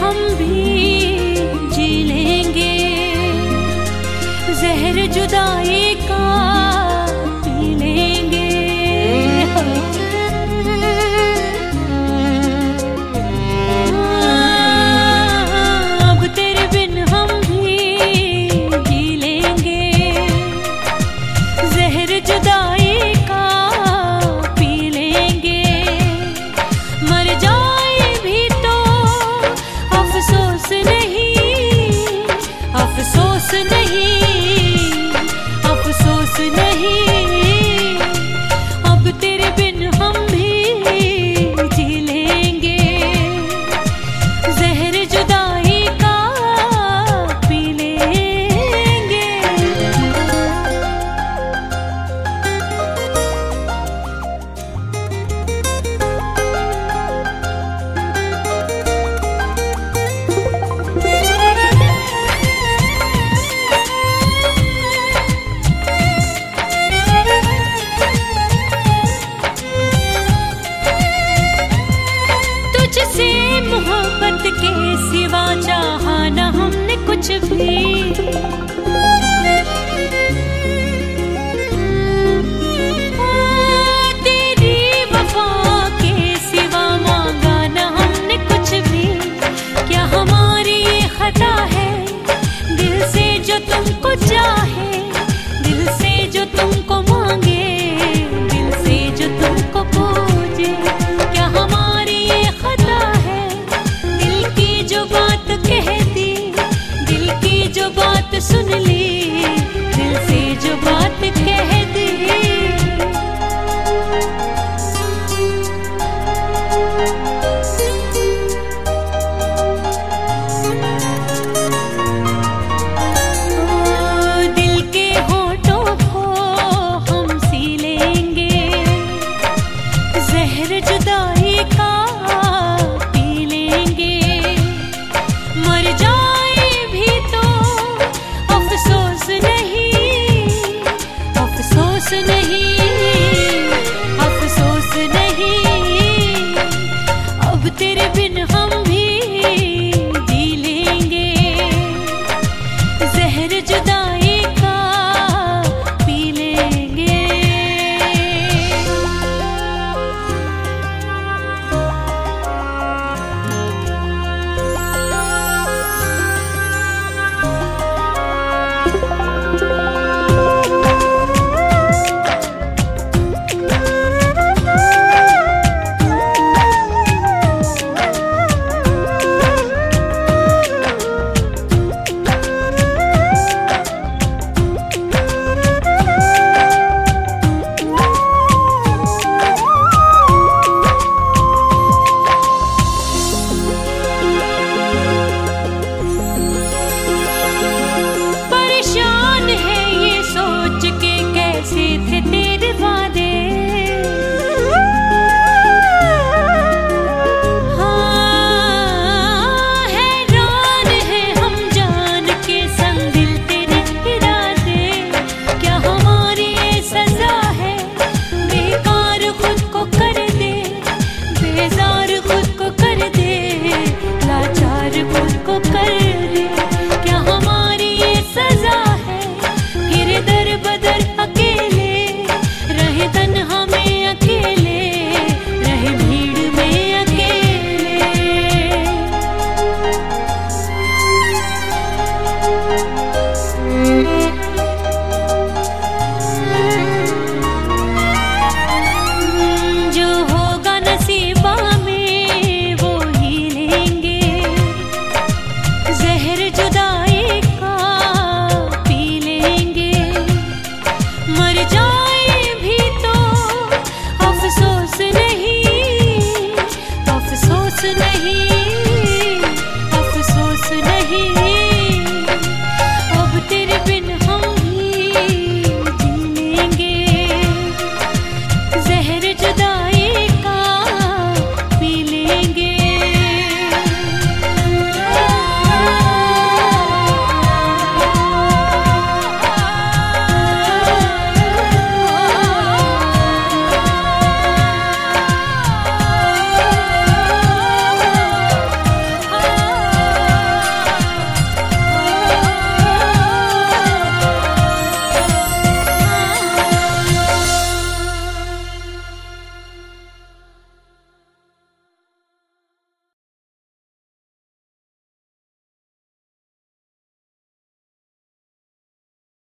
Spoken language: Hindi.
हम भी जी लेंगे। जहर जुदाई तुमको चाहे, दिल से जो तुमको मांगे, दिल से जो तुमको पूजे क्या हमारी ये खता है? दिल की जो बात कह दी दिल की जो बात सुन ली